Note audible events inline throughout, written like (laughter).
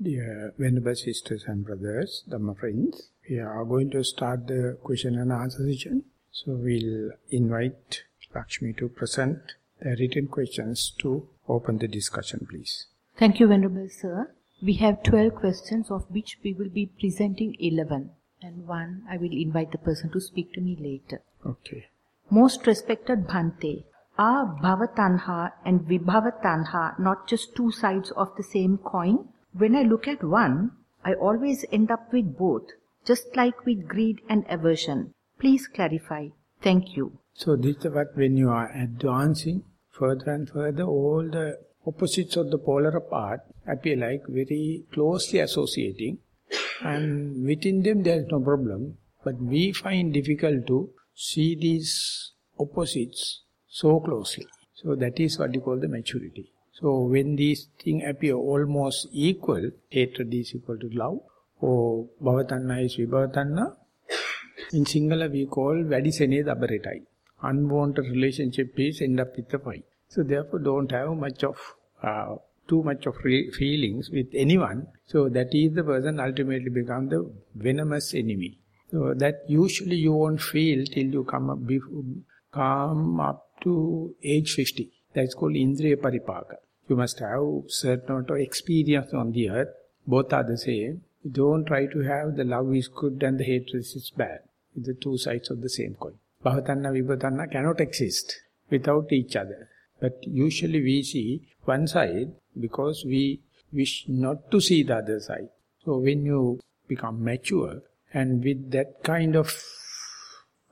Dear Venerable Sisters and Brothers, Dhamma friends, we are going to start the question and answer session. So we'll invite Lakshmi to present the written questions to open the discussion, please. Thank you, Venerable Sir. We have 12 questions, of which we will be presenting 11. And one I will invite the person to speak to me later. Okay. Most respected Bhante, are Bhavatanha and Vibhavatanha not just two sides of the same coin? When I look at one, I always end up with both, just like with greed and aversion. Please clarify. Thank you. So this is what when you are advancing further and further, all the opposites of the polar apart appear like very closely associating and within them there is no problem. But we find difficult to see these opposites so closely. So that is what you call the maturity. So when these things appear almost equal, hatred is equal to love, or bhavatanha is vibhavatanha, in Sinhala we call vadisene dabaretai. Unwanted relationship is end up with the fight. So therefore don't have much of, uh, too much of feelings with anyone. So that is the person ultimately become the venomous enemy. So that usually you won't feel till you come up, come up to age 50. That's called Indriya Paripaka. You must have certain amount of experience on the earth. Both are the same. Don't try to have the love is good and the hatred is bad. The two sides of the same coin. Bhavatanha Vibhatanna cannot exist without each other. But usually we see one side because we wish not to see the other side. So when you become mature and with that kind of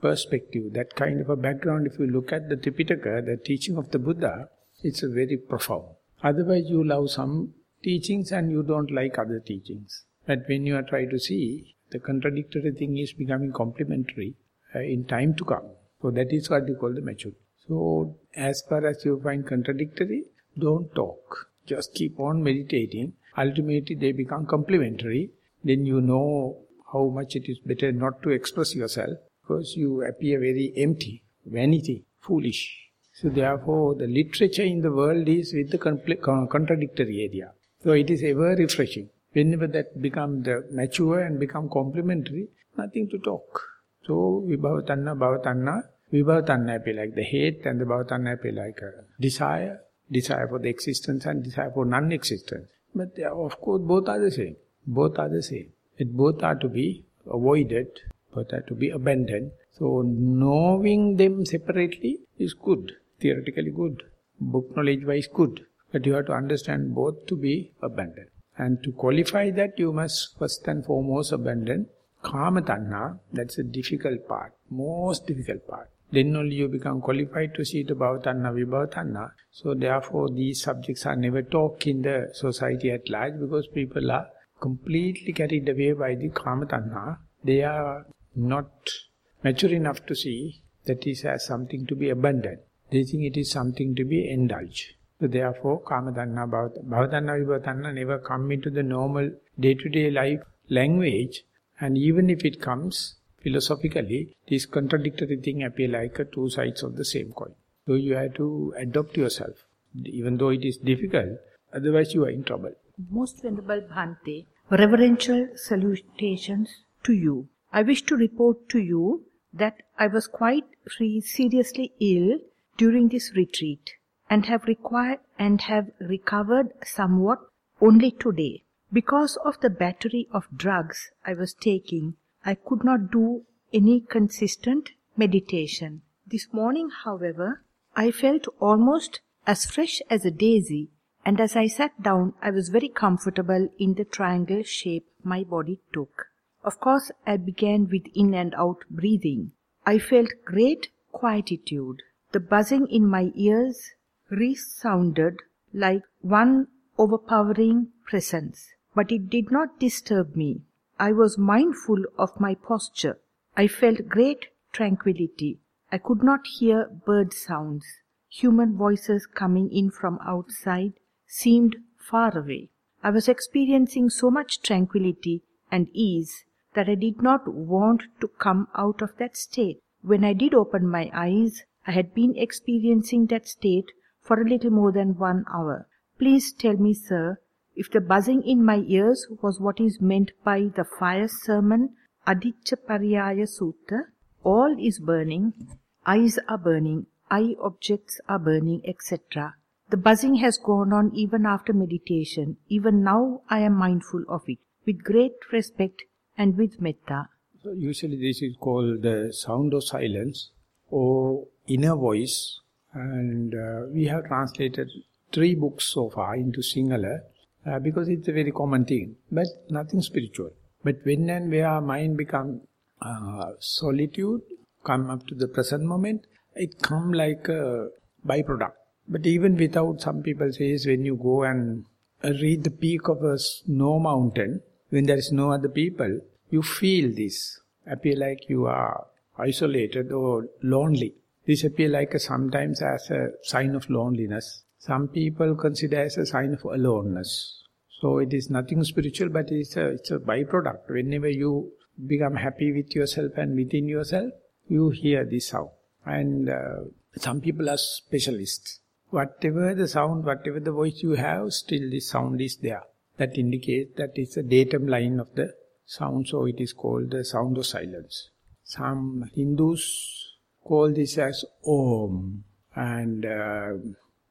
perspective, that kind of a background, if you look at the Tipitaka, the teaching of the Buddha, it's a very profound. Otherwise you love some teachings and you don't like other teachings. But when you are trying to see, the contradictory thing is becoming complementary uh, in time to come. So that is what you call the maturity. So as far as you find contradictory, don't talk. Just keep on meditating. Ultimately they become complementary. Then you know how much it is better not to express yourself because you appear very empty, vanity, foolish. So therefore, the literature in the world is with the contradictory area. So it is ever refreshing. Whenever that become mature and become complementary, nothing to talk. So vibhavatanha, bhavatanha, vibhavatanha appear like the hate and the bhavatanha appear like a desire, desire for the existence and desire for non-existence. But are, of course both are the same. Both are the same. It both are to be avoided are to be abandoned. So knowing them separately is good, theoretically good, book knowledge wise good. But you have to understand both to be abandoned. And to qualify that you must first and foremost abandon Kama Tanha, that's a difficult part, most difficult part. Then only you become qualified to see the Bhavatanha, Vibhavatanha. So therefore these subjects are never talked in the society at large because people are completely carried away by the Kama Tanha. They are not mature enough to see that is as something to be abandoned. They think it is something to be indulged. So therefore, Kamadanna, Bhavadanna, Vibhatanna never come into the normal day-to-day -day life language. And even if it comes philosophically, this contradictory thing appear like two sides of the same coin. So you have to adopt yourself, even though it is difficult, otherwise you are in trouble. Most Venerable Bhante, reverential salutations to you. I wish to report to you that I was quite seriously ill during this retreat and have required and have recovered somewhat only today. Because of the battery of drugs I was taking, I could not do any consistent meditation. This morning, however, I felt almost as fresh as a daisy, and as I sat down, I was very comfortable in the triangle shape my body took. Of course, I began with in and out breathing. I felt great quietude. The buzzing in my ears resounded like one overpowering presence, but it did not disturb me. I was mindful of my posture. I felt great tranquility. I could not hear bird sounds. Human voices coming in from outside seemed far away. I was experiencing so much tranquility and ease that I did not want to come out of that state. When I did open my eyes, I had been experiencing that state for a little more than one hour. Please tell me, sir, If the buzzing in my ears was what is meant by the fire sermon Adittapariyaya Sutta, all is burning, eyes are burning, eye objects are burning, etc. The buzzing has gone on even after meditation. Even now I am mindful of it with great respect and with metta. So usually this is called the sound of silence or inner voice and uh, we have translated three books so far into Sinhala uh, because it's a very common thing, but nothing spiritual. But when and where our mind become uh, solitude, come up to the present moment, it come like a byproduct. But even without, some people says when you go and read the peak of a snow mountain, when there is no other people, you feel this, appear like you are isolated or lonely. This appear like a, sometimes as a sign of loneliness. Some people consider as a sign of aloneness. So it is nothing spiritual, but it's a, it's a byproduct. Whenever you become happy with yourself and within yourself, you hear this sound. And uh, some people are specialists. Whatever the sound, whatever the voice you have, still this sound is there. That indicates that it's a datum line of the sound, so it is called the sound of silence. Some Hindus call this as Om. And uh,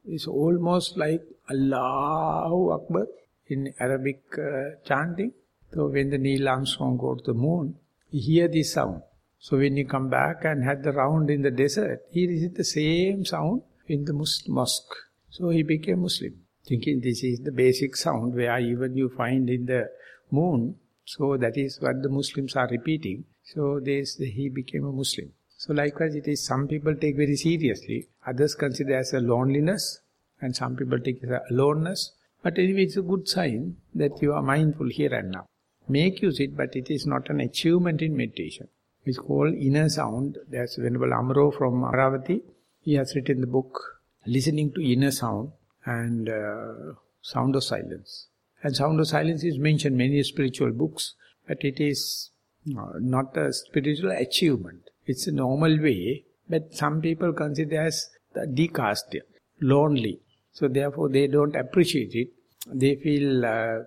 it's almost like Allahu Akbar in Arabic uh, chanting. So when the Neil Armstrong go to the moon, he hear this sound. So when he come back and had the round in the desert, he received the same sound in the mosque. So he became Muslim, thinking this is the basic sound where even you find in the moon. So that is what the Muslims are repeating. So this, he became a Muslim. So likewise it is some people take very seriously, others consider as a loneliness, and some people take it as a aloneness. But anyway, it's a good sign that you are mindful here and now. Make use it, but it is not an achievement in meditation. It's called inner sound. There's Venerable Amaro from Amaravati. He has written the book, Listening to Inner Sound and uh, Sound of Silence. And Sound of Silence is mentioned in many spiritual books, but it is uh, not a spiritual achievement. It's a normal way, but some people consider as the decast, lonely. So therefore they don't appreciate it. They feel uh,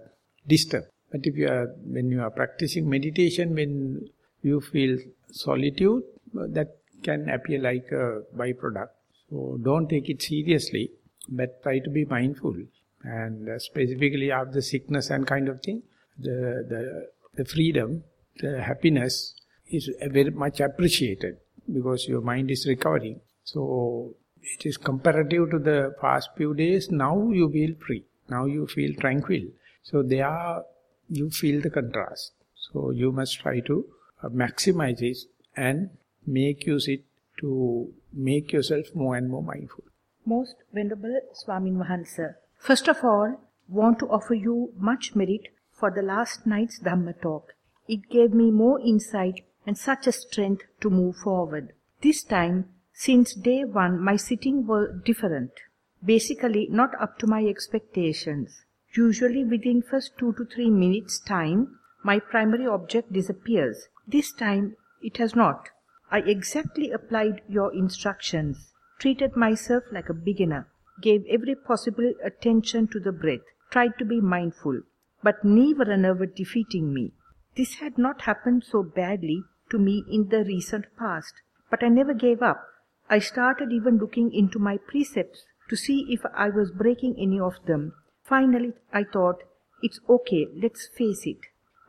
disturbed. But if you are, when you are practicing meditation, when you feel solitude, that can appear like a byproduct. So don't take it seriously, but try to be mindful. And uh, specifically after sickness and kind of thing, the, the, the freedom, the happiness is very much appreciated because your mind is recovering. So it is comparative to the past few days, now you feel free. Now you feel tranquil. So there you feel the contrast. So you must try to uh, maximize it and make use it to make yourself more and more mindful. Most Venerable Swamin Wahansa, first of all, want to offer you much merit for the last night's Dhamma talk. It gave me more insight and such a strength to move forward. This time since day one, my sitting were different. Basically, not up to my expectations. Usually within first two to three minutes time, my primary object disappears. This time, it has not. I exactly applied your instructions, treated myself like a beginner, gave every possible attention to the breath, tried to be mindful, but never and ever defeating me. This had not happened so badly to me in the recent past, but I never gave up. I started even looking into my precepts to see if I was breaking any of them. Finally, I thought, it's okay, let's face it.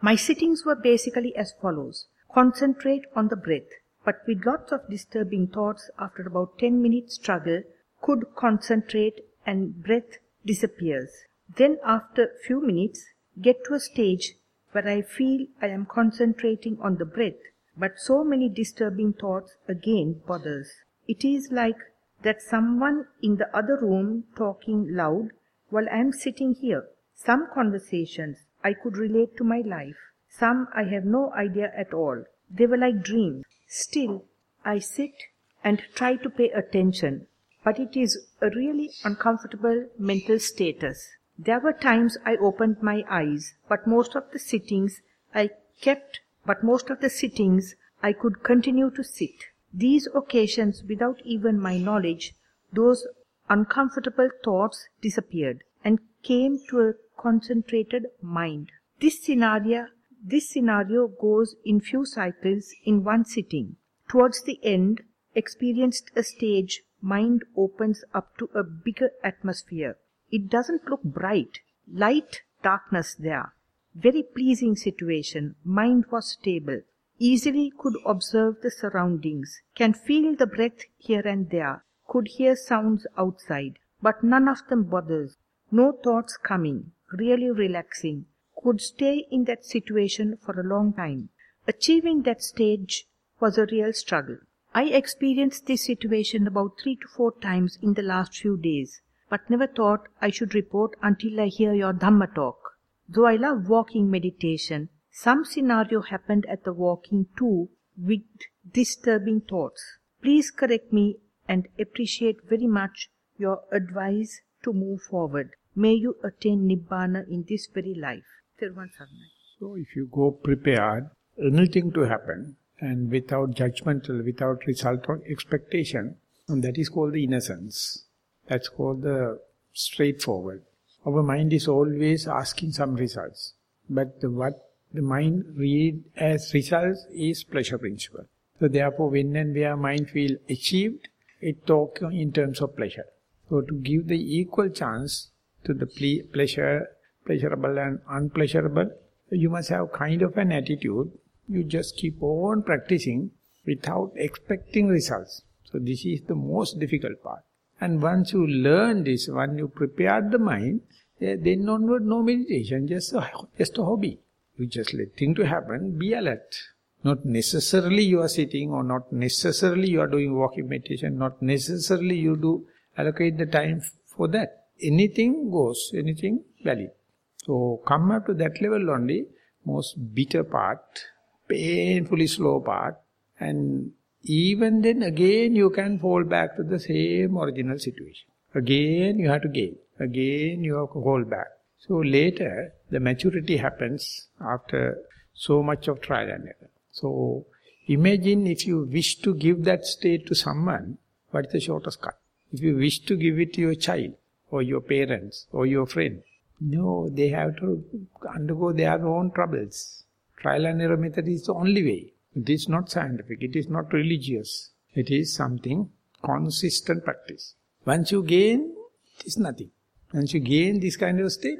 My sittings were basically as follows. Concentrate on the breath, but with lots of disturbing thoughts after about 10 minutes struggle, could concentrate and breath disappears. Then after few minutes, get to a stage where I feel I am concentrating on the breath, but so many disturbing thoughts again bothers. It is like that someone in the other room talking loud while I am sitting here. Some conversations I could relate to my life. Some I have no idea at all. They were like dreams. Still, I sit and try to pay attention, but it is a really uncomfortable mental status. There were times I opened my eyes, but most of the sittings I kept, but most of the sittings I could continue to sit. These occasions, without even my knowledge, those uncomfortable thoughts disappeared and came to a concentrated mind. This scenario, this scenario goes in few cycles in one sitting. Towards the end, experienced a stage, mind opens up to a bigger atmosphere. It doesn't look bright, light darkness there. Very pleasing situation. Mind was stable. Easily could observe the surroundings. Can feel the breath here and there. Could hear sounds outside. But none of them bothers. No thoughts coming. Really relaxing. Could stay in that situation for a long time. Achieving that stage was a real struggle. I experienced this situation about three to four times in the last few days, but never thought I should report until I hear your Dhamma talk. Though I love walking meditation, some scenario happened at the walking too with disturbing thoughts. Please correct me and appreciate very much your advice to move forward. May you attain Nibbana in this very life. So if you go prepared, anything to happen, and without judgmental, without result or expectation, and that is called the innocence. That's called the straightforward. Our mind is always asking some results. But the, what the mind read as results is pleasure principle. So therefore when and where mind feel achieved, it talk in terms of pleasure. So to give the equal chance to the ple pleasure, pleasurable and unpleasurable, you must have kind of an attitude. You just keep on practicing without expecting results. So this is the most difficult part. And once you learn this, when you prepare the mind, eh, then onward no meditation, just a, just a hobby. You just let things to happen, be alert. Not necessarily you are sitting or not necessarily you are doing walking meditation, not necessarily you do allocate the time for that. Anything goes, anything valid. So come up to that level only, most bitter part, painfully slow part, and even then again you can fall back to the same original situation. Again you have to gain. Again you have to hold back. So later the maturity happens after so much of trial and error. So imagine if you wish to give that state to someone, what is the shortest cut? If you wish to give it to your child or your parents or your friend, no, they have to undergo their own troubles. Trial and error method is the only way. It is not scientific, it is not religious. It is something consistent practice. Once you gain, it is nothing. Once you gain this kind of state,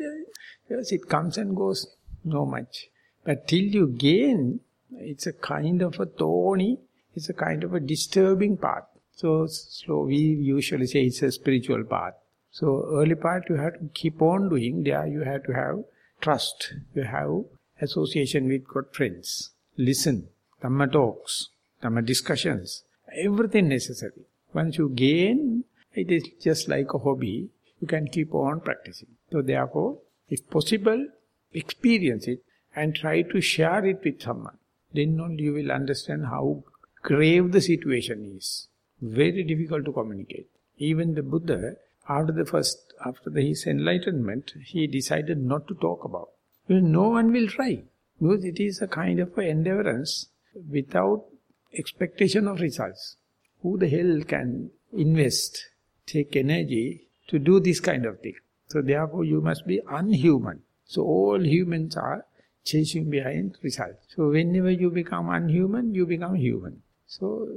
yes, it comes and goes, no much. But till you gain, it's a kind of a thorny, it's a kind of a disturbing path. So, so we usually say it's a spiritual path. So early part you have to keep on doing, there you have to have trust, you have association with good friends, listen, Dhamma talks, Dhamma discussions, everything necessary. Once you gain, it is just like a hobby, you can keep on practicing. So therefore, if possible, experience it and try to share it with someone. Then only you will understand how grave the situation is. Very difficult to communicate. Even the Buddha, after the first, after the, his enlightenment, he decided not to talk about. Because no one will try. Because it is a kind of endeavorance without expectation of results. Who the hell can invest, take energy to do this kind of thing? So therefore you must be unhuman. So all humans are chasing behind results. So whenever you become unhuman, you become human. So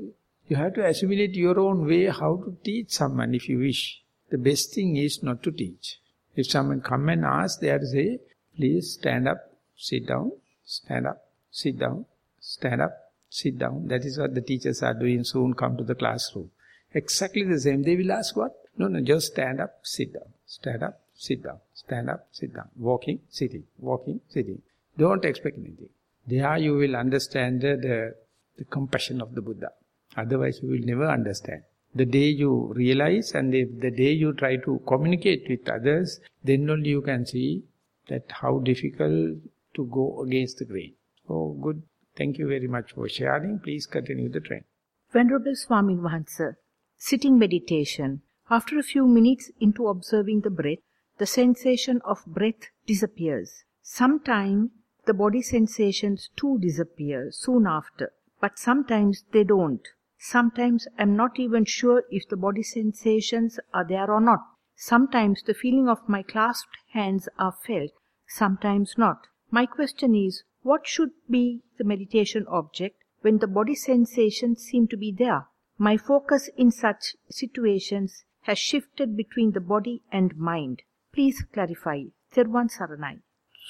you have to assimilate your own way how to teach someone if you wish. The best thing is not to teach. If someone come and ask, they have to say, please stand up, sit down, stand up, sit down, stand up, sit down. That is what the teachers are doing. Soon come to the classroom. Exactly the same. They will ask what? No, no, just stand up, sit down. Stand up, sit down. Stand up, sit down. Walking, sitting. Walking, sitting. Don't expect anything. There you will understand the, the, the compassion of the Buddha. Otherwise you will never understand. The day you realize and if the day you try to communicate with others, then only you can see that how difficult to go against the grain. So good Thank you very much for sharing. Please continue the train. Venerable Swami Vahansa, sitting meditation. After a few minutes into observing the breath, the sensation of breath disappears. Sometime the body sensations too disappear soon after, but sometimes they don't. Sometimes I'm not even sure if the body sensations are there or not. Sometimes the feeling of my clasped hands are felt, sometimes not. My question is, what should be the meditation object when the body sensations seem to be there? My focus in such situations has shifted between the body and mind. Please clarify. Teruvan Saranai.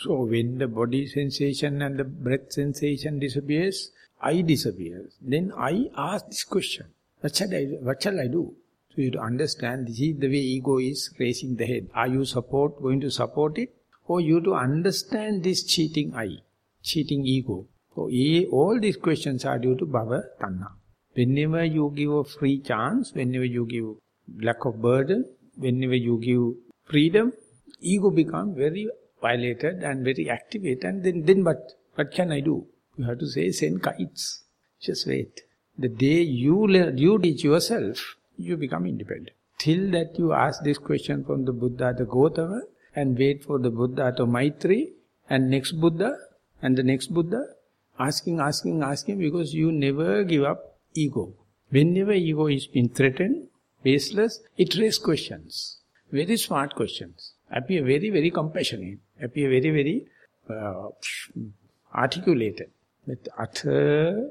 So when the body sensation and the breath sensation disappears, I disappears. Then I ask this question, what shall I, what shall I do? So you to understand this is the way ego is raising the head. Are you support going to support it? Or you to understand this cheating I, cheating ego. So all these questions are due to Bhava Tanha. Whenever you give a free chance, whenever you give lack of burden, whenever you give freedom, ego become very violated and very activated. And then, then what, what can I do? You have to say, send kites. Just wait. The day you, learn, you teach yourself, you become independent. Till that you ask this question from the Buddha, the Gautama, and wait for the Buddha to Maitri, and next Buddha, and the next Buddha, asking, asking, asking, because you never give up ego. Whenever ego is being threatened, baseless, it raises questions. Very smart questions. Appear very, very compassionate. Appear very, very uh, articulated. With utter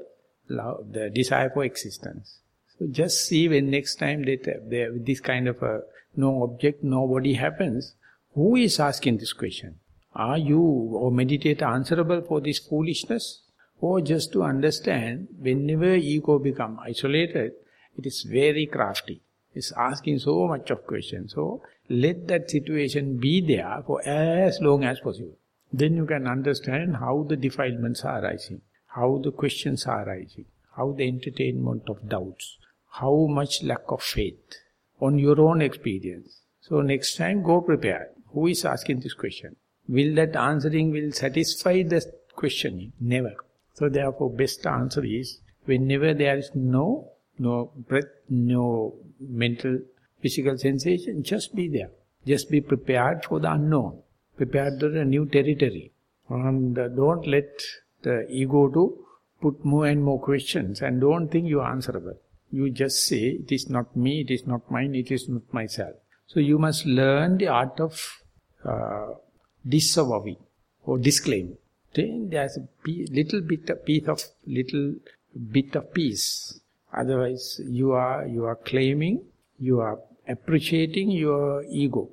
love, the desire for existence. So just see when next time they, uh, this kind of a no object, no body happens, who is asking this question? Are you or meditator answerable for this foolishness? Or just to understand, whenever ego become isolated, it is very crafty. It's asking so much of questions. So let that situation be there for as long as possible. Then you can understand how the defilements are arising, how the questions are arising, how the entertainment of doubts, how much lack of faith on your own experience. So next time go prepared. Who is asking this question? Will that answering will satisfy the questioning? Never. So therefore best answer is, whenever there is no, no breath, no mental, physical sensation, just be there. Just be prepared for the unknown. Prepared for the new territory. And don't let the ego to put more and more questions and don't think you are answerable. You just say, it is not me, it is not mine, it is not myself. So you must learn the art of uh, disavowing or disclaiming. Then there's a little bit of piece of little bit of peace. Otherwise, you are you are claiming, you are appreciating your ego.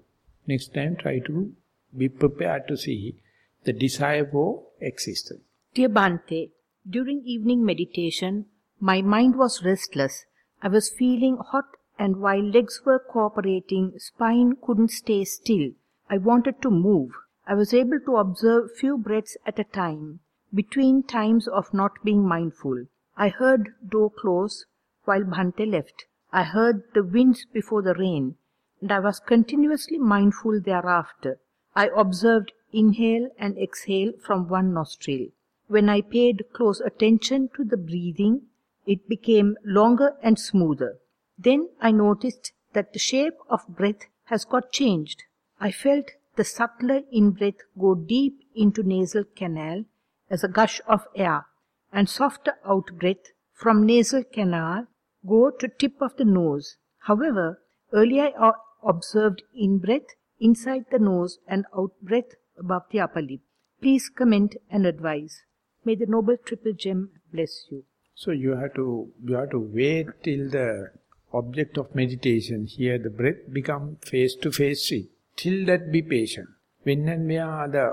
Next time, try to be prepared to see the desire for existence. Dear Bhante, during evening meditation, my mind was restless. I was feeling hot and while legs were cooperating, spine couldn't stay still. I wanted to move. I was able to observe few breaths at a time, between times of not being mindful. I heard door close while Bhante left. I heard the winds before the rain, and I was continuously mindful thereafter. I observed inhale and exhale from one nostril. When I paid close attention to the breathing, it became longer and smoother. Then I noticed that the shape of breath has got changed. I felt the subtler in-breath go deep into nasal canal as a gush of air and softer out-breath from nasal canal go to tip of the nose. However, earlier I observed in-breath inside the nose and out-breath above the upper lip. Please comment and advise. May the Noble Triple Gem bless you. So you have to you have to wait till the object of meditation here the breath become face to face with Till that be patient. When and where the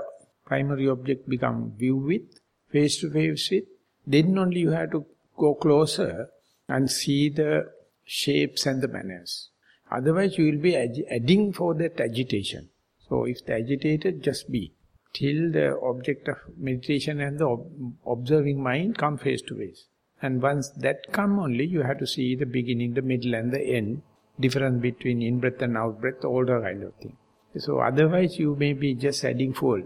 primary object become view with, face to face with, then only you have to go closer and see the shapes and the manners. Otherwise you will be adding for that agitation. So if the agitated, just be. Till the object of meditation and the ob observing mind come face to face. And once that come only, you have to see the beginning, the middle and the end, difference between in-breath and out-breath, all the kind of thing. So otherwise you may be just adding fuel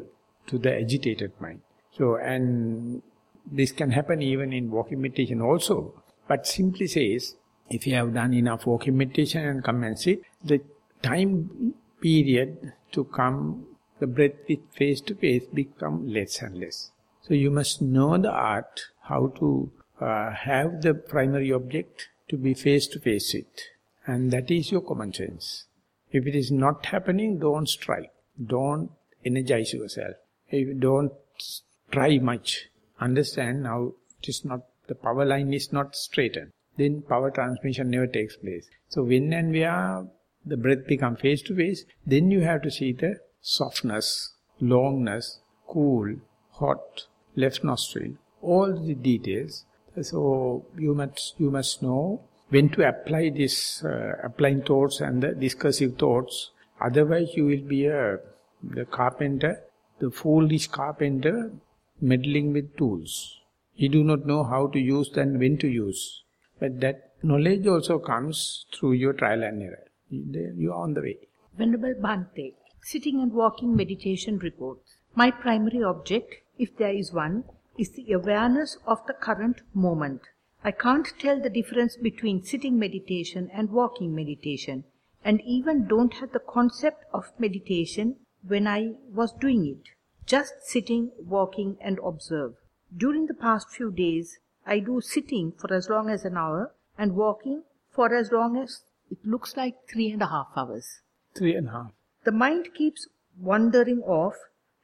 to the agitated mind. So, and this can happen even in walking meditation also. But simply says, if you have done enough walking meditation and come and sit, the time period to come, the breath with face to face become less and less. So you must know the art, how to uh, have the primary object to be face to face with. And that is your common sense. If it is not happening, don't strike. Don't energize yourself. If you don't try much, understand now it is not, the power line is not straightened. Then power transmission never takes place. So when and where the breath become face to face, then you have to see the softness, longness, cool, hot, left nostril, all the details. So you must, you must know when to apply this uh, applying thoughts and the discursive thoughts. Otherwise you will be a the carpenter, the foolish carpenter meddling with tools. He do not know how to use and when to use. But that knowledge also comes through your trial and error. You are on the way. Venerable Bhante, sitting and walking meditation reports. My primary object, if there is one, is the awareness of the current moment. I can't tell the difference between sitting meditation and walking meditation, and even don't have the concept of meditation when I was doing it. Just sitting, walking, and observe. During the past few days, I do sitting for as long as an hour and walking for as long as it looks like three and a half hours. Three and a half. The mind keeps wandering off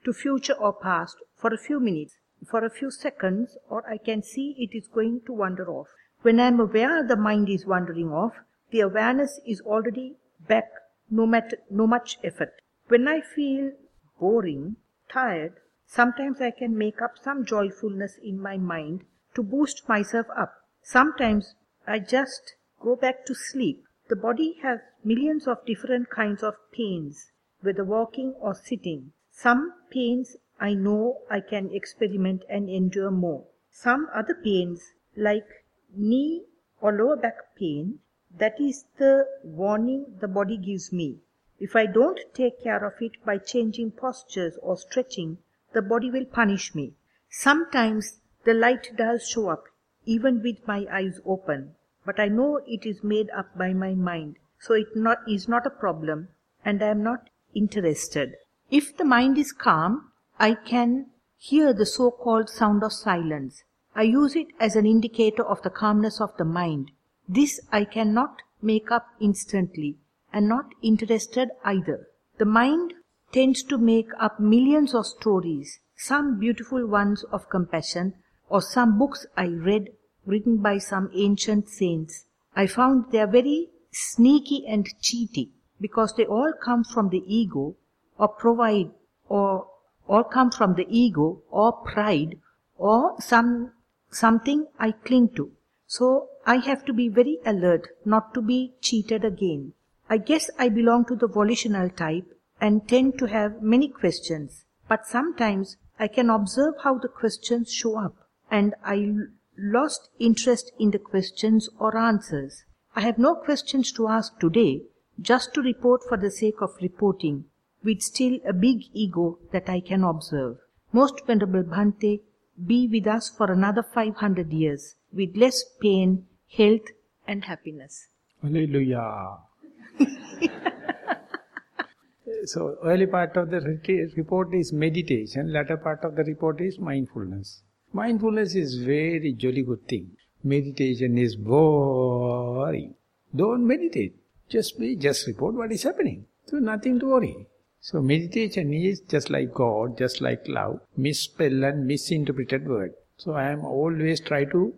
to future or past for a few minutes, for a few seconds, or I can see it is going to wander off. When I am aware the mind is wandering off, the awareness is already back, no, matter, no much effort. When I feel boring, tired, sometimes I can make up some joyfulness in my mind to boost myself up. Sometimes I just go back to sleep. The body has millions of different kinds of pains, whether walking or sitting. Some pains I know I can experiment and endure more. Some other pains, like knee or lower back pain, that is the warning the body gives me. If I don't take care of it by changing postures or stretching, the body will punish me. Sometimes the light does show up, even with my eyes open, but I know it is made up by my mind, so it not, is not a problem, and I am not interested. If the mind is calm, I can hear the so-called sound of silence. I use it as an indicator of the calmness of the mind. This I cannot make up instantly and not interested either. The mind tends to make up millions of stories, some beautiful ones of compassion, or some books I read written by some ancient saints. I found they are very sneaky and cheaty because they all come from the ego or provide or all come from the ego or pride or some something I cling to. So I have to be very alert not to be cheated again. I guess I belong to the volitional type and tend to have many questions, but sometimes I can observe how the questions show up and I lost interest in the questions or answers. I have no questions to ask today, just to report for the sake of reporting, with still a big ego that I can observe. Most Venerable Bhante, be with us for another 500 years, with less pain, health and happiness. Hallelujah. (laughs) so early part of the report is meditation, latter part of the report is mindfulness. Mindfulness is very jolly good thing. Meditation is boring. Don't meditate. Just be, just report what is happening. So nothing to worry. So meditation is just like God, just like love, misspell and misinterpreted word. So I am always try to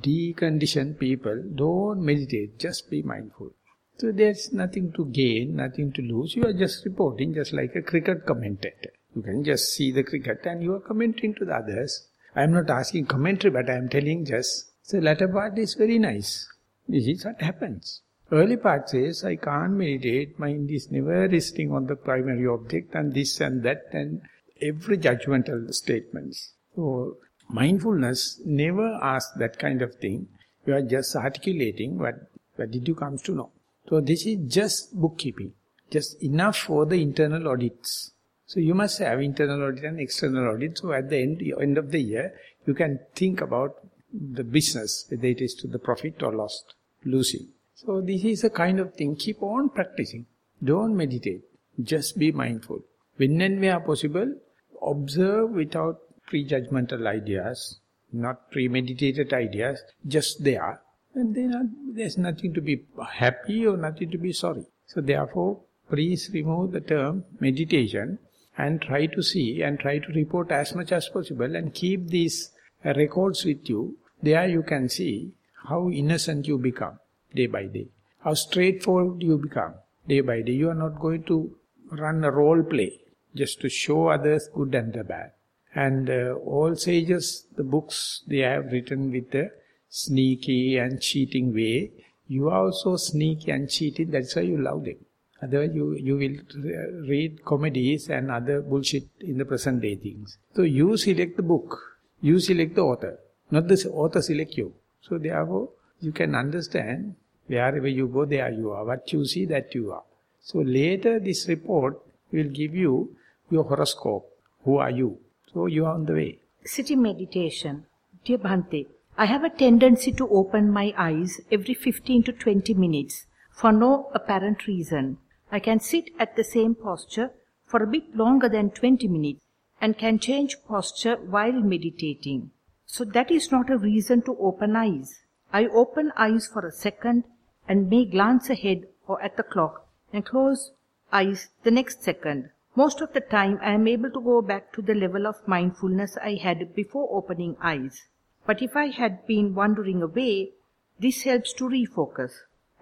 decondition people. Don't meditate, just be mindful. So there's nothing to gain, nothing to lose. You are just reporting just like a cricket commentator. You can just see the cricket and you are commenting to the others. I am not asking commentary, but I am telling just, the latter part is very nice. This is what happens. Early part says, I can't meditate, mind is never resting on the primary object and this and that and every judgmental statements. So, mindfulness never asks that kind of thing. You are just articulating what, what did you come to know. So this is just bookkeeping, just enough for the internal audits. So you must have internal audit and external audit. So at the end, end of the year, you can think about the business, whether it is to the profit or lost, losing. So this is a kind of thing, keep on practicing. Don't meditate, just be mindful. When and where possible, observe without prejudgmental ideas, not premeditated ideas, just there and then there's nothing to be happy or nothing to be sorry. So therefore, please remove the term meditation and try to see and try to report as much as possible and keep these records with you. There you can see how innocent you become day by day. How straightforward you become day by day. You are not going to run a role play just to show others good and the bad. And uh, all sages, the books they have written with a sneaky and cheating way. You are also sneaky and cheating, that's why you love them. Otherwise you, you will read comedies and other bullshit in the present day things. So you select the book, you select the author, not the author select you. So therefore, you can understand, wherever you go, there you are. What you see, that you are. So later this report will give you your horoscope. Who are you? So you are on the way. Sitting meditation. Dear Bhante, I have a tendency to open my eyes every 15 to 20 minutes for no apparent reason. I can sit at the same posture for a bit longer than 20 minutes and can change posture while meditating. So that is not a reason to open eyes. I open eyes for a second and may glance ahead or at the clock and close eyes the next second. Most of the time I am able to go back to the level of mindfulness I had before opening eyes. But if I had been wandering away, this helps to refocus.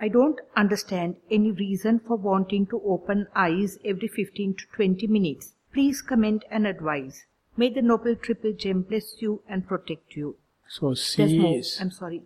I don't understand any reason for wanting to open eyes every 15 to 20 minutes. Please comment and advise. May the Noble Triple Gem bless you and protect you. So see, I'm sorry.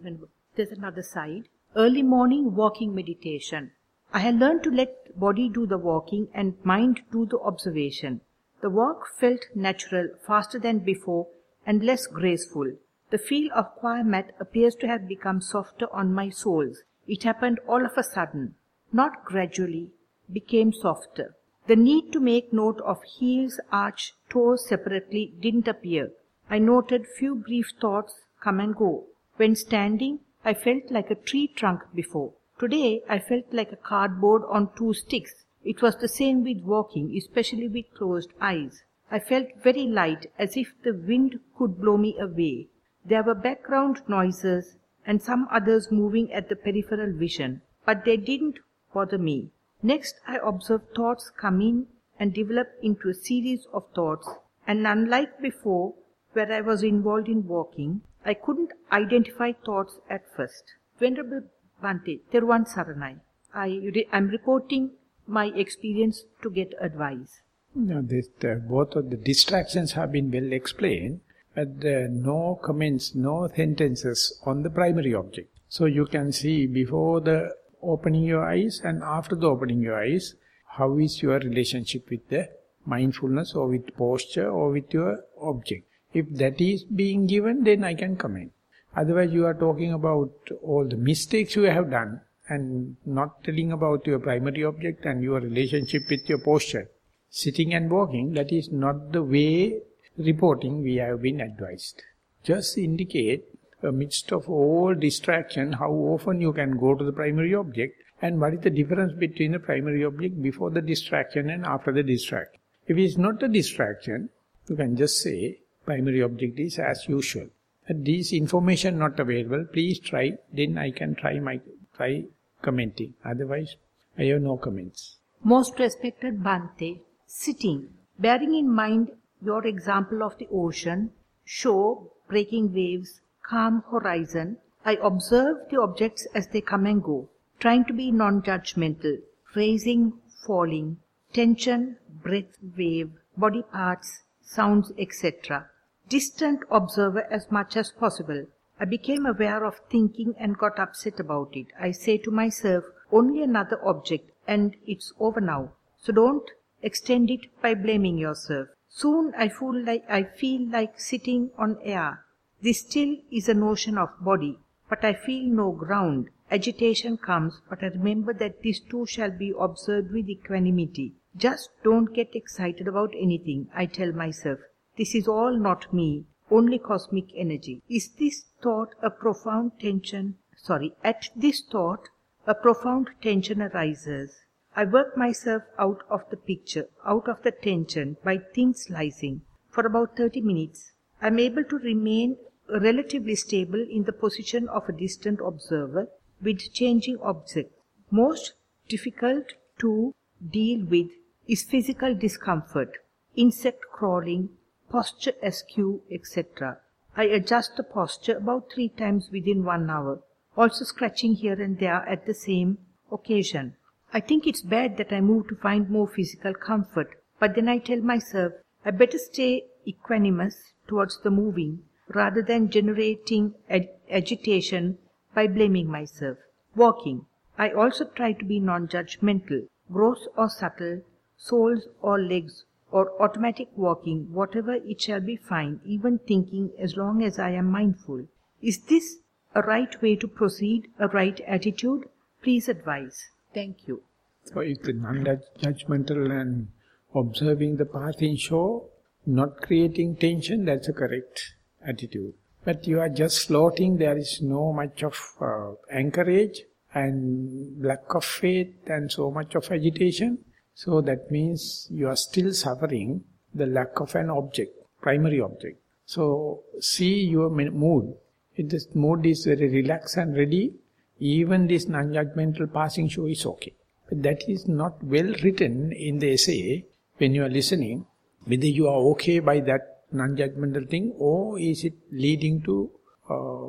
There's another side. Early morning walking meditation. I had learned to let body do the walking and mind do the observation. The walk felt natural, faster than before, and less graceful. The feel of mat appears to have become softer on my soles. It happened all of a sudden, not gradually, became softer. The need to make note of heels, arch, toes separately didn't appear. I noted few brief thoughts come and go. When standing, I felt like a tree trunk before. Today, I felt like a cardboard on two sticks. It was the same with walking, especially with closed eyes. I felt very light, as if the wind could blow me away. There were background noises and some others moving at the peripheral vision, but they didn't bother me. Next, I observed thoughts come in and develop into a series of thoughts, and unlike before, where I was involved in walking, I couldn't identify thoughts at first. Venerable Bhante, Teruvan Saranai, I am reporting my experience to get advice. now this, uh, both of the distractions have been well explained, but uh, no comments, no sentences on the primary object. So you can see before the opening your eyes and after the opening your eyes, how is your relationship with the mindfulness or with posture or with your object. If that is being given, then I can comment. Otherwise you are talking about all the mistakes you have done and not telling about your primary object and your relationship with your posture. Sitting and walking, that is not the way reporting we have been advised. Just indicate, amidst of all distraction, how often you can go to the primary object and what is the difference between the primary object before the distraction and after the distraction. If it is not a distraction, you can just say primary object is as usual. But this information not available, please try, then I can try my try commenting. Otherwise, I have no comments. Most respected Bhante, sitting, bearing in mind your example of the ocean, shore, breaking waves, calm horizon, I observe the objects as they come and go, trying to be non-judgmental, raising, falling, tension, breath, wave, body parts, sounds, etc. Distant observer as much as possible. I became aware of thinking and got upset about it. I say to myself, only another object and it's over now. So don't extend it by blaming yourself. Soon I feel like I feel like sitting on air. This still is a notion of body, but I feel no ground. Agitation comes, but I remember that this too shall be observed with equanimity. Just don't get excited about anything, I tell myself. This is all not me, only cosmic energy. Is this thought a profound tension? Sorry, at this thought, a profound tension arises. I work myself out of the picture, out of the tension by thin slicing. For about 30 minutes, I am able to remain relatively stable in the position of a distant observer with changing objects. Most difficult to deal with is physical discomfort, insect crawling, posture askew, etc. I adjust the posture about three times within one hour, also scratching here and there at the same occasion. I think it's bad that I move to find more physical comfort, but then I tell myself I better stay equanimous towards the moving rather than generating ag- agitation by blaming myself. Walking. I also try to be non-judgmental, gross or subtle, soles or legs or automatic walking, whatever it shall be fine, even thinking as long as I am mindful. Is this a right way to proceed, a right attitude? Please advise. Thank you. So if the non-judgmental and observing the path in show, not creating tension, that's a correct attitude. But you are just floating, there is no much of uh, anchorage and lack of faith and so much of agitation. So that means you are still suffering the lack of an object, primary object. So see your mood. If this mood is very relaxed and ready, even this non-judgmental passing show is okay. But that is not well written in the essay when you are listening, whether you are okay by that non-judgmental thing or is it leading to uh,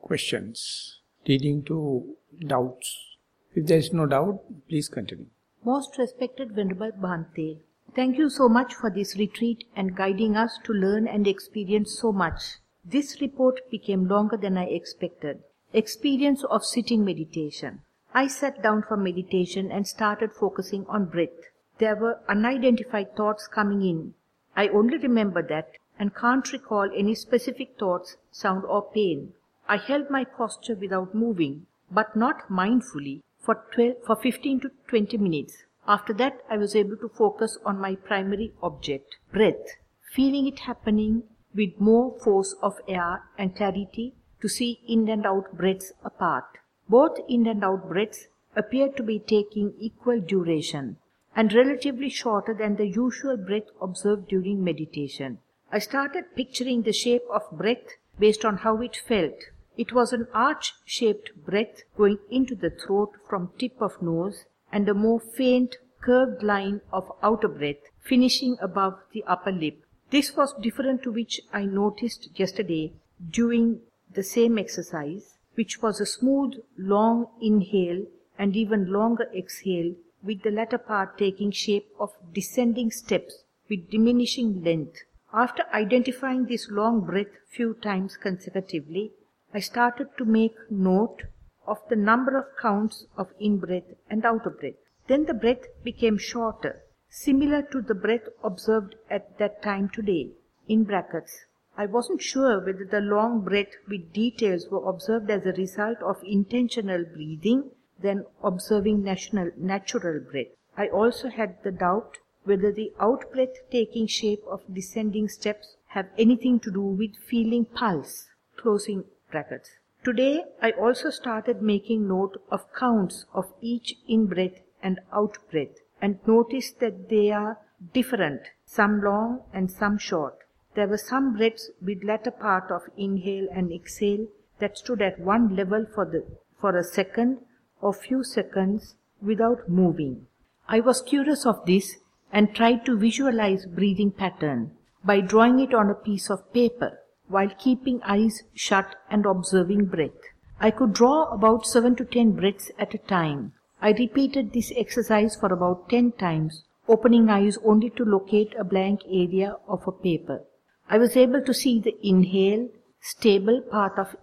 questions, leading to doubts. If there is no doubt, please continue. Most respected Venerable Bhante, thank you so much for this retreat and guiding us to learn and experience so much. This report became longer than I expected. Experience of sitting meditation. I sat down for meditation and started focusing on breath. There were unidentified thoughts coming in. I only remember that and can't recall any specific thoughts, sound or pain. I held my posture without moving, but not mindfully, for, 12, for 15 to 20 minutes. After that, I was able to focus on my primary object, breath, feeling it happening with more force of air and clarity to see in and out breaths apart. Both in and out breaths appear to be taking equal duration and relatively shorter than the usual breath observed during meditation. I started picturing the shape of breath based on how it felt. It was an arch-shaped breath going into the throat from tip of nose and a more faint curved line of outer breath finishing above the upper lip. This was different to which I noticed yesterday during the same exercise, which was a smooth, long inhale and even longer exhale, with the latter part taking shape of descending steps with diminishing length. After identifying this long breath few times consecutively, I started to make note of the number of counts of in-breath and out-breath. Then the breath became shorter, similar to the breath observed at that time today, in brackets. I wasn't sure whether the long breath with details were observed as a result of intentional breathing than observing national, natural breath. I also had the doubt whether the out-breath taking shape of descending steps have anything to do with feeling pulse. Closing brackets. Today I also started making note of counts of each in-breath and out-breath and noticed that they are different, some long and some short. There were some breaths with latter part of inhale and exhale that stood at one level for, the, for a second or few seconds without moving. I was curious of this and tried to visualize breathing pattern by drawing it on a piece of paper while keeping eyes shut and observing breath. I could draw about 7 to 10 breaths at a time. I repeated this exercise for about 10 times, opening eyes only to locate a blank area of a paper. I was able to see the inhale, stable part of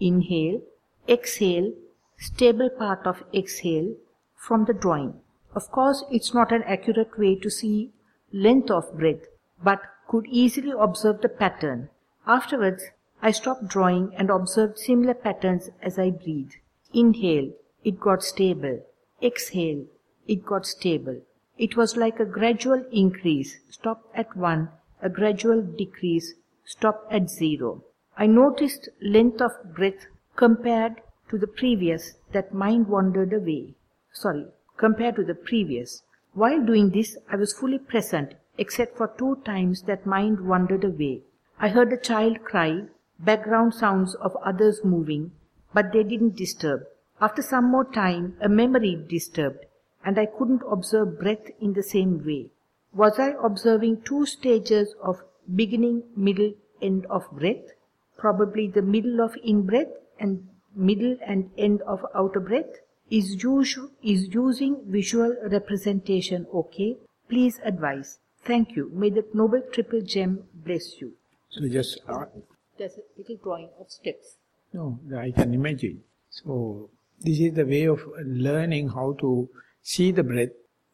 inhale, exhale, stable part of exhale from the drawing. Of course, it's not an accurate way to see length of breath, but could easily observe the pattern. Afterwards, I stopped drawing and observed similar patterns as I breathed. Inhale, it got stable. Exhale, it got stable. It was like a gradual increase, stop at one a gradual decrease stop at zero. I noticed length of breath compared to the previous that mind wandered away. Sorry, compared to the previous. While doing this, I was fully present except for two times that mind wandered away. I heard a child cry, background sounds of others moving, but they didn't disturb. After some more time, a memory disturbed, and I couldn't observe breath in the same way. Was I observing two stages of beginning, middle, end of breath? Probably the middle of in breath and middle and end of outer breath. Is, usu- is using visual representation okay? Please advise. Thank you. May the Noble Triple Gem bless you. So just, uh, There's a little drawing of steps. no, I can imagine. So this is the way of learning how to see the breath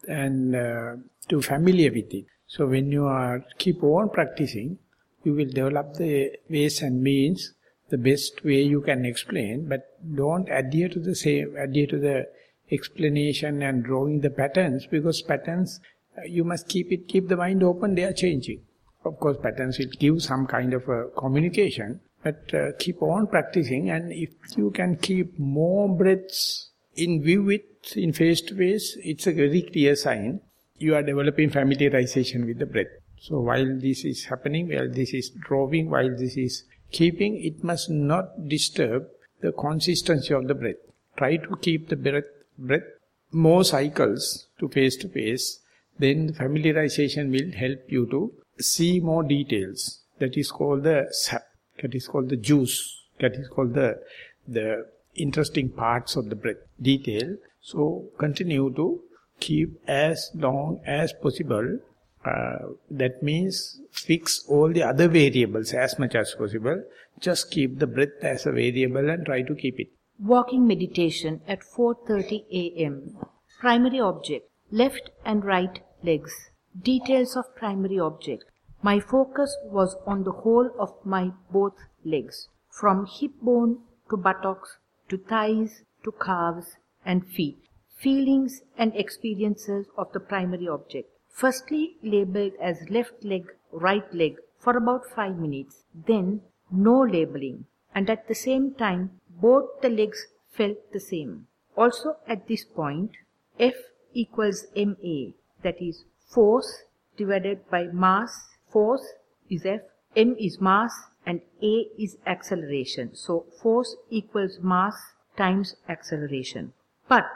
and uh, to familiar with it. So when you are keep on practicing, you will develop the ways and means, the best way you can explain, but don't adhere to the same, adhere to the explanation and drawing the patterns, because patterns, uh, you must keep it, keep the mind open, they are changing. Of course, patterns will give some kind of a communication, but uh, keep on practicing and if you can keep more breaths in view with, in face to face, it's a very clear sign you are developing familiarization with the breath. So while this is happening, while this is drawing, while this is keeping, it must not disturb the consistency of the breath. Try to keep the breath, breath more cycles to face to face, then familiarization will help you to see more details. That is called the sap, that is called the juice, that is called the, the interesting parts of the breath detail. So continue to keep as long as possible. Uh, that means fix all the other variables as much as possible. Just keep the breath as a variable and try to keep it. Walking meditation at 4:30 a.m. Primary object: left and right legs. Details of primary object. My focus was on the whole of my both legs, from hip bone to buttocks to thighs to calves and feet. Feelings and experiences of the primary object. Firstly labeled as left leg, right leg for about 5 minutes. Then no labeling and at the same time both the legs felt the same. Also at this point F equals ma that is force divided by mass. Force is F, m is mass and a is acceleration. So force equals mass times acceleration. But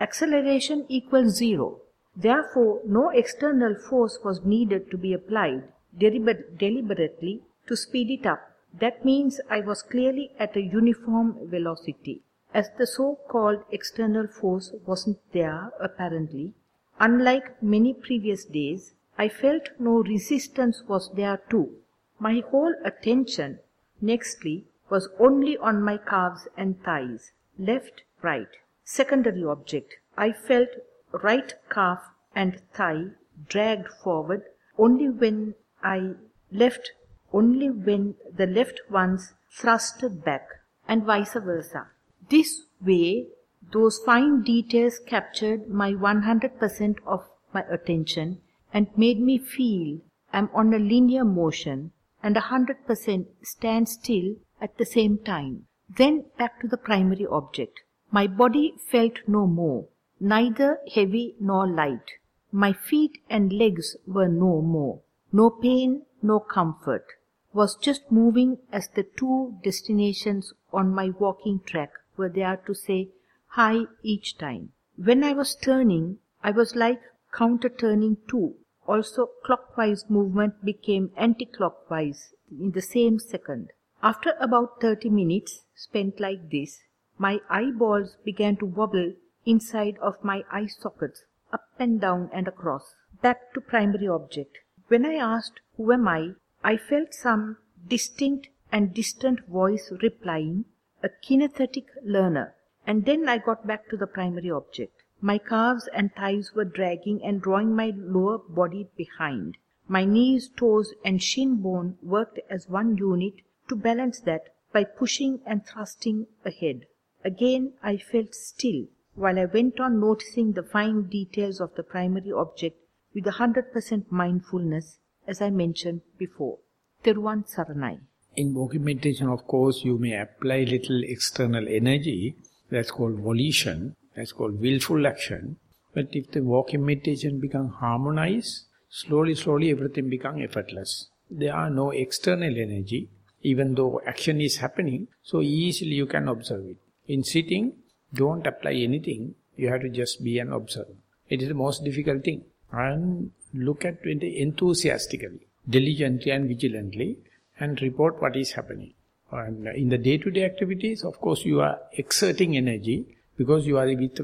acceleration equals zero. Therefore, no external force was needed to be applied deliber- deliberately to speed it up. That means I was clearly at a uniform velocity. As the so-called external force wasn't there apparently, unlike many previous days, I felt no resistance was there too. My whole attention, nextly, was only on my calves and thighs, left, right. Secondary object. I felt right calf and thigh dragged forward only when I left, only when the left ones thrusted back, and vice versa. This way, those fine details captured my 100% of my attention and made me feel I'm on a linear motion and a 100% stand still at the same time. Then back to the primary object. My body felt no more, neither heavy nor light. My feet and legs were no more. No pain, no comfort. Was just moving as the two destinations on my walking track were there to say hi each time. When I was turning, I was like counter turning too. Also clockwise movement became anti-clockwise in the same second. After about 30 minutes spent like this, my eyeballs began to wobble inside of my eye sockets, up and down and across. Back to primary object. When I asked, Who am I? I felt some distinct and distant voice replying, A kinesthetic learner. And then I got back to the primary object. My calves and thighs were dragging and drawing my lower body behind. My knees, toes, and shin bone worked as one unit to balance that by pushing and thrusting ahead. Again I felt still while I went on noticing the fine details of the primary object with a hundred percent mindfulness as I mentioned before. Teruvan Saranai. In walking meditation, of course, you may apply little external energy. That's called volition. That's called willful action. But if the walking meditation become harmonized, slowly, slowly everything become effortless. There are no external energy, even though action is happening, so easily you can observe it. In sitting, don't apply anything. You have to just be an observer. It is the most difficult thing. And look at it enthusiastically, diligently and vigilantly, and report what is happening. And in the day-to-day -day activities, of course, you are exerting energy because you are with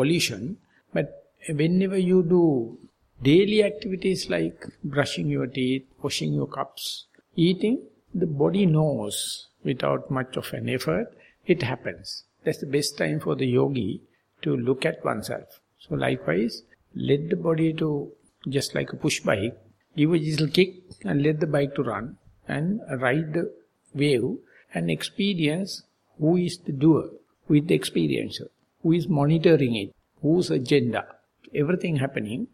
volition. But whenever you do daily activities like brushing your teeth, washing your cups, eating, the body knows without much of an effort, it happens. That's the best time for the yogi to look at oneself. So likewise, let the body to, just like a push bike, give a little kick and let the bike to run and ride the wave and experience who is the doer, is the experiencer, who is monitoring it, whose agenda, everything happening.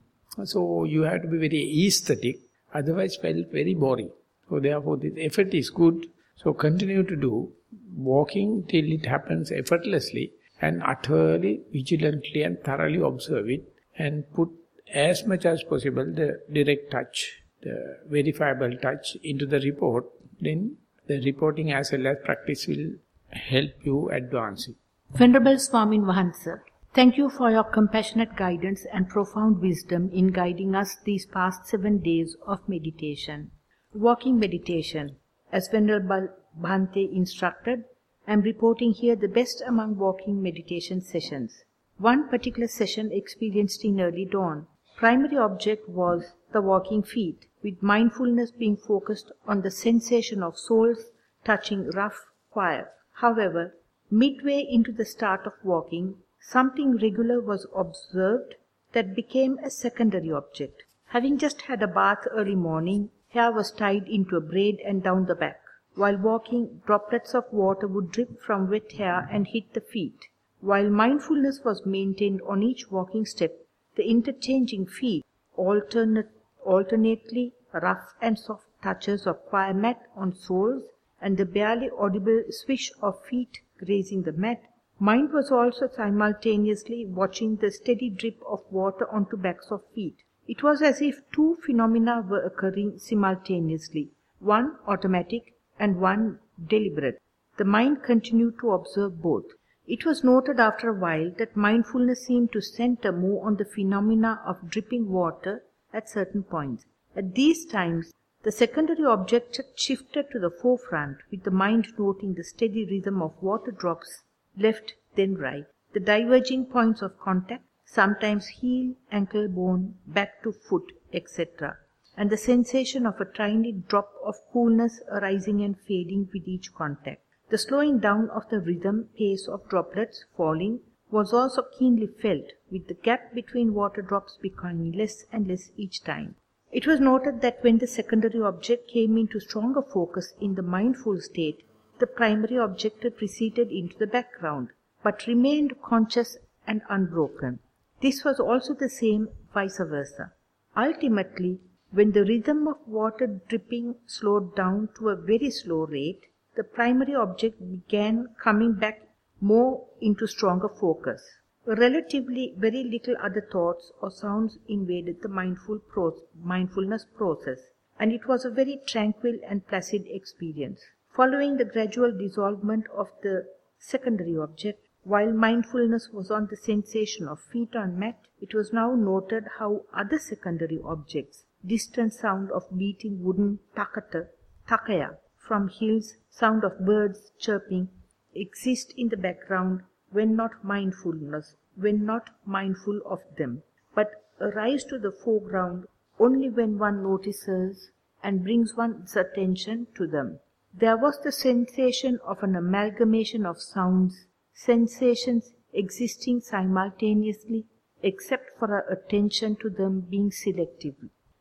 So you have to be very aesthetic, otherwise felt very boring. So therefore the effort is good, so continue to do, walking till it happens effortlessly and utterly, vigilantly and thoroughly observe it and put as much as possible the direct touch, the verifiable touch into the report, then the reporting as well as practice will help you advancing. Venerable Swamin Vahansa, thank you for your compassionate guidance and profound wisdom in guiding us these past seven days of meditation. Walking meditation, as Venerable Bhante instructed, I am reporting here the best among walking meditation sessions. One particular session experienced in early dawn. Primary object was the walking feet, with mindfulness being focused on the sensation of soles touching rough quiet. However, midway into the start of walking, something regular was observed that became a secondary object. Having just had a bath early morning, hair was tied into a braid and down the back. While walking, droplets of water would drip from wet hair and hit the feet. While mindfulness was maintained on each walking step, the interchanging feet, alternate, alternately rough and soft touches of mat on soles, and the barely audible swish of feet grazing the mat, mind was also simultaneously watching the steady drip of water onto backs of feet. It was as if two phenomena were occurring simultaneously, one automatic and one deliberate. The mind continued to observe both. It was noted after a while that mindfulness seemed to center more on the phenomena of dripping water at certain points. At these times, the secondary object shifted to the forefront, with the mind noting the steady rhythm of water drops left, then right, the diverging points of contact, sometimes heel, ankle bone, back to foot, etc and the sensation of a tiny drop of coolness arising and fading with each contact. The slowing down of the rhythm pace of droplets falling was also keenly felt, with the gap between water drops becoming less and less each time. It was noted that when the secondary object came into stronger focus in the mindful state, the primary object receded into the background, but remained conscious and unbroken. This was also the same vice versa. Ultimately, when the rhythm of water dripping slowed down to a very slow rate, the primary object began coming back more into stronger focus. Relatively very little other thoughts or sounds invaded the mindful pro- mindfulness process, and it was a very tranquil and placid experience. Following the gradual dissolvement of the secondary object, while mindfulness was on the sensation of feet on mat, it was now noted how other secondary objects distant sound of beating wooden takata, takaya from hills, sound of birds chirping, exist in the background when not mindfulness, when not mindful of them, but arise to the foreground only when one notices and brings one's attention to them. There was the sensation of an amalgamation of sounds, sensations existing simultaneously, except for our attention to them being selective.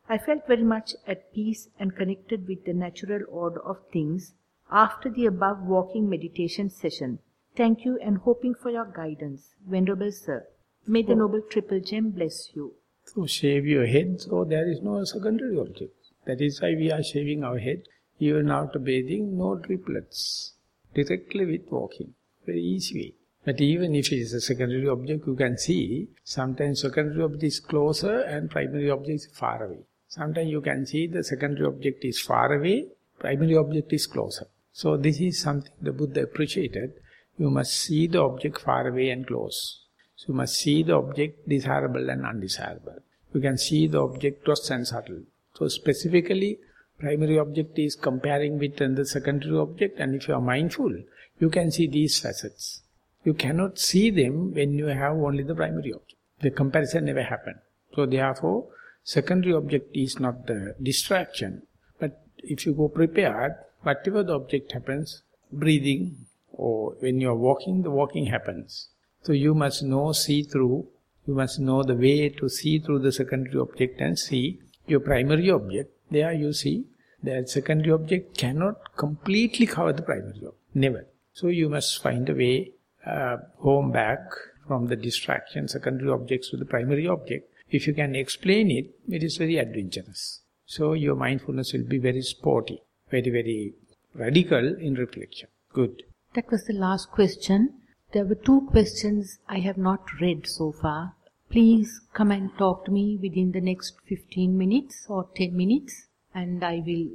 I felt very much at peace and connected with the natural order of things after the above walking meditation session. Thank you and hoping for your guidance, Venerable Sir. May the oh. Noble Triple Gem bless you. To shave your head, so there is no secondary object. That is why we are shaving our head. Even after bathing, no driplets. Directly with walking. Very easy way. But even if it is a secondary object, you can see, sometimes secondary object is closer and primary object is far away. Sometimes you can see the secondary object is far away, primary object is closer. So this is something the Buddha appreciated. You must see the object far away and close. So you must see the object desirable and undesirable. You can see the object gross and subtle. So specifically, primary object is comparing with the secondary object and if you are mindful, you can see these facets. You cannot see them when you have only the primary object. The comparison never happen. So therefore, secondary object is not the distraction. But if you go prepared, whatever the object happens, breathing or when you are walking, the walking happens. So you must know, see through, you must know the way to see through the secondary object and see your primary object. There you see that secondary object cannot completely cover the primary object. Never. So you must find a way uh, home back from the distraction, secondary objects to the primary object. If you can explain it, it is very adventurous. So your mindfulness will be very sporty, very, very radical in reflection. Good. That was the last question. There were two questions I have not read so far. Please come and talk to me within the next 15 minutes or 10 minutes and I will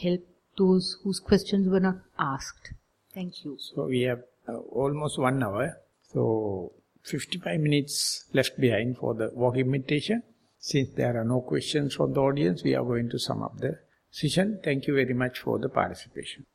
help those whose questions were not asked. Thank you. So we have uh, almost one hour. So 55 minutes left behind for the walking meditation. Since there are no questions from the audience, we are going to sum up the session. Thank you very much for the participation.